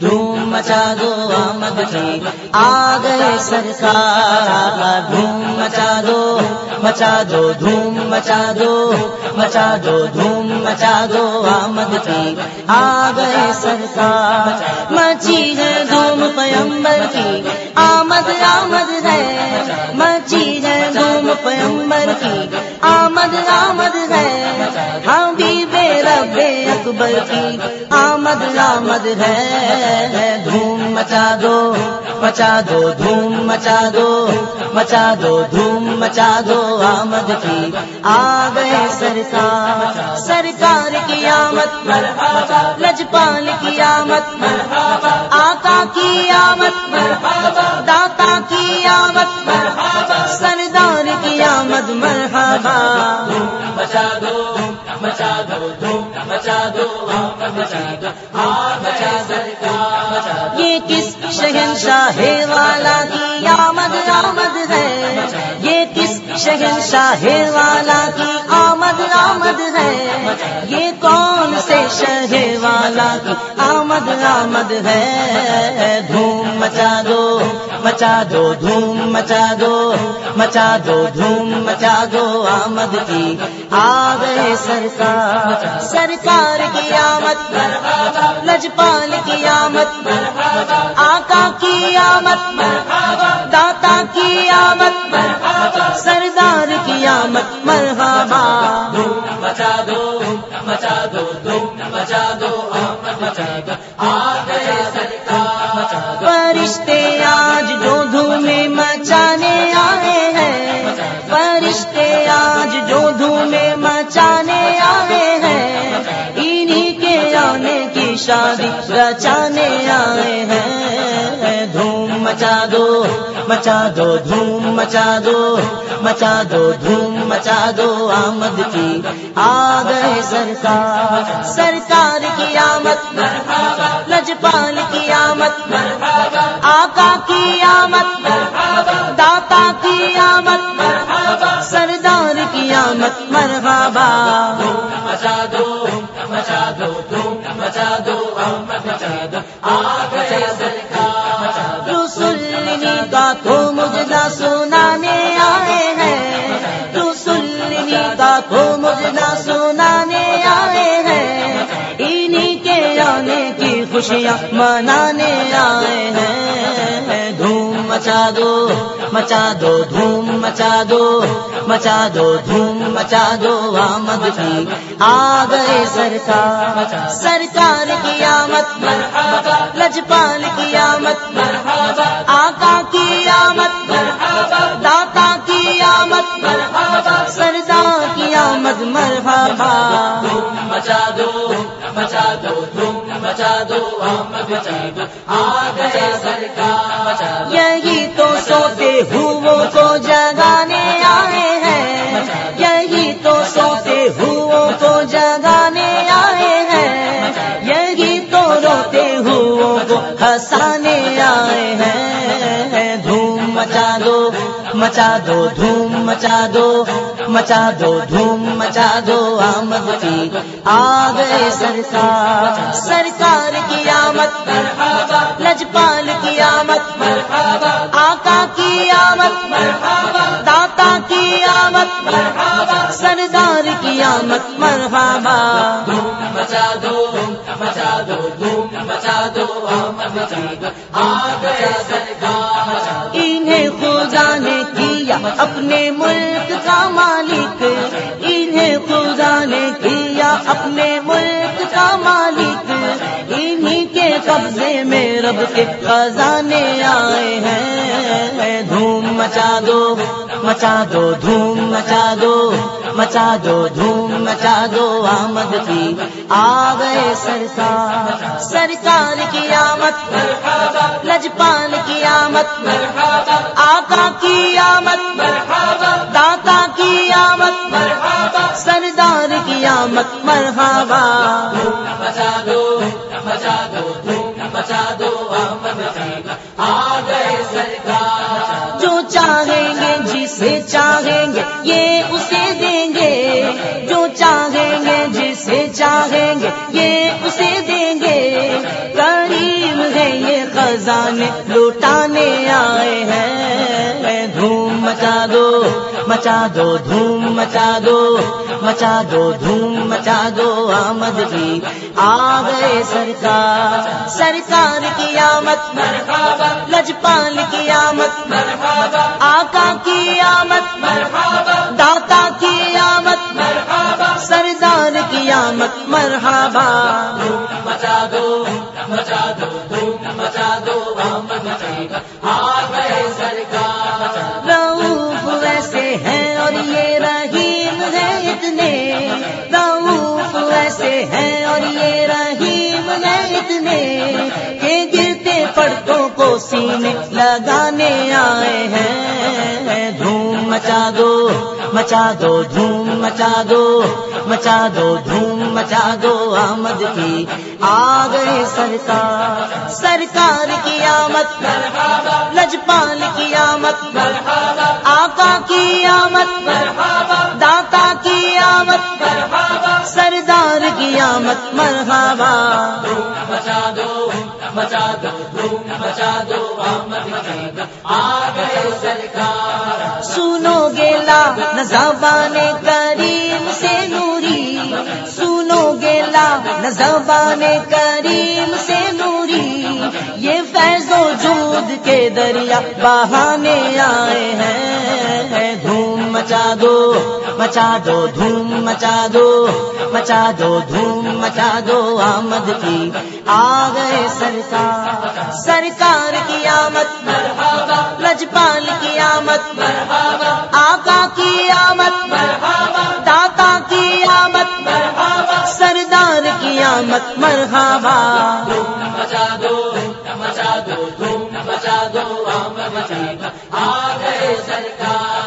دھوم مچا دو آمد کی آ گئے سرکار دھوم مچا دو مچا دو دھوم مچا دو مچا دو دھوم مچا دو آمد کی آ گئے سرکار مچی ہے دھوم پیمبر کی آمد آمد ہے مچی ہے دھوم پیمبر کی آمد آمد ہے اکبر کی آمد آمد ہے۔ دھوم مچا دو مچا دو، دھوم مچا دو مچا دو، دھوم مچا دو۔ آمد کی آ گئے سرکار سرکار کی آمد لجپال کی آمد، آقا کی آمد، داتا کی آمد، سردار کی آمد۔ مرحبا۔ مچا دو مچا دو یہ کس شہنشاہ والا کی آمد آمد ہے؟ یہ کس شہنشاہ والا کی آمد آمد ہے؟ یہ کون سے شہ والا کی آمد آمد ہے۔ دھوم مچا دو مچا دو، دھوم مچا دو مچا دو، دھوم مچا دو۔ آمد کی آ گئے سرکار۔ سرکار کی آمد، لجپال کی آمد، آقا کی آمد، داتا کی آمد۔ فرشتے آج جو دھومے مچانے آئے ہیں۔ فرشتے آج جو دھومے مچانے آئے ہیں۔ انہی کے آنے کی شادی رچانے آئے ہیں۔ دھوم مچا دو مچا دو، دھوم مچا دو۔ مچا دو، دھوم مچا دو آمد کی۔ آ گئے سرکار سرکار کی آمد لجپال کی آمد، آقا کی آمد، داتا کی آمد، سردار کی آمد۔ مرحبا۔ مچا دو مچا دو مچا دو مچا دو آ گئے سرکار۔ خوشیاں منانے آئے ہیں۔ دھوم مچا دو مچا دو، دھوم مچا دو مچا دو، دھوم مچا دو۔ آمد کی آ گئے سرکار۔ سرکار کی آمد لجپال کی آمد آقا کی آمد داتا کی آمد سردار کی آمد، مرحبا۔ مچا دو مچا دو دھوم مچا دو مچا دو۔ آ گئے سرکار۔ مچا دو یہی تو سوتے ہوں کو جگانے آئے ہیں۔ یہی تو سوتے ہو کو جگانے آئے ہیں۔ یہی تو روتے ہو کو ہنسانے مچا دو، دھوم مچا دو مچا دو، دھوم مچا دو، آمد کی آ گئے سرکار سرکار کی آمد، لجپال کی آمد، آقا کی آمد، داتا کی آمد، سردار کی آمد، مرحبا۔ مچا دو مچا دو، دھوم مچا دو مچا دو آ گئے سرکار۔ اپنے ملک کا مالک، انہیں خدا نے کیا اپنے ملک کا مالک۔ انہی کے قبضے میں رب کے خزانے آئے ہیں۔ دھوم مچا دو مچا دو، دھوم مچا دو مچا دو، دھوم مچا دو۔ آمد کی جی آ گئے سرکار سرکار کی آمد لجپال کی آمد آمد آقا کی آمد داتا کی آمد سردار کی آمد، مرحبا۔ بچا دو جو چاہیں گے، جسے چاہیں گے، یہ اسے دیں گے۔ جو چاہیں گے، جسے چاہیں گے، یہ اسے دیں گے۔ کریم ہے یہ خزانے، لوٹا مچا دو، دھوم مچا دو مچا دو، دھوم مچا دو، آمد کی آ گئے سرکار۔ سرکار کی آمد، لجپال کی آمد، آقا کی آمد، داتا کی آمد، سردار کی آمد، مرحبا۔ مچا دو مچا دو، دھوم مچا دو، آمد جی آ گئے رعوف ویسے ہیں اور یہ رحیم ہے اتنے کہ گرتے پڑتوں کو سینے لگانے آئے ہیں۔ دھوم مچا دو مچا دو، دھوم مچا دو مچا دو، دھوم مچا دو۔ آمد کی آ گئے سرکار سرکار کی آمد لجپال کی آمد، آقا کی آمد۔ گیلا کریم سے نوری، سنو گیلا نزبان کریم سے نوری۔ یہ فیض و جود کے دریا بہانے آئے ہیں۔ دھوم مچا دو مچا دو، دھوم مچا دو مچا دو، دھوم مچا دو۔ آمد کی آ گئے سرکار سرکار کی آمد لجپال کی آمد آقا کی آمد داتا کی آمد سردار کی آمد مرحبا مچا دو مچا دو مچا دو آ گئے سرکار۔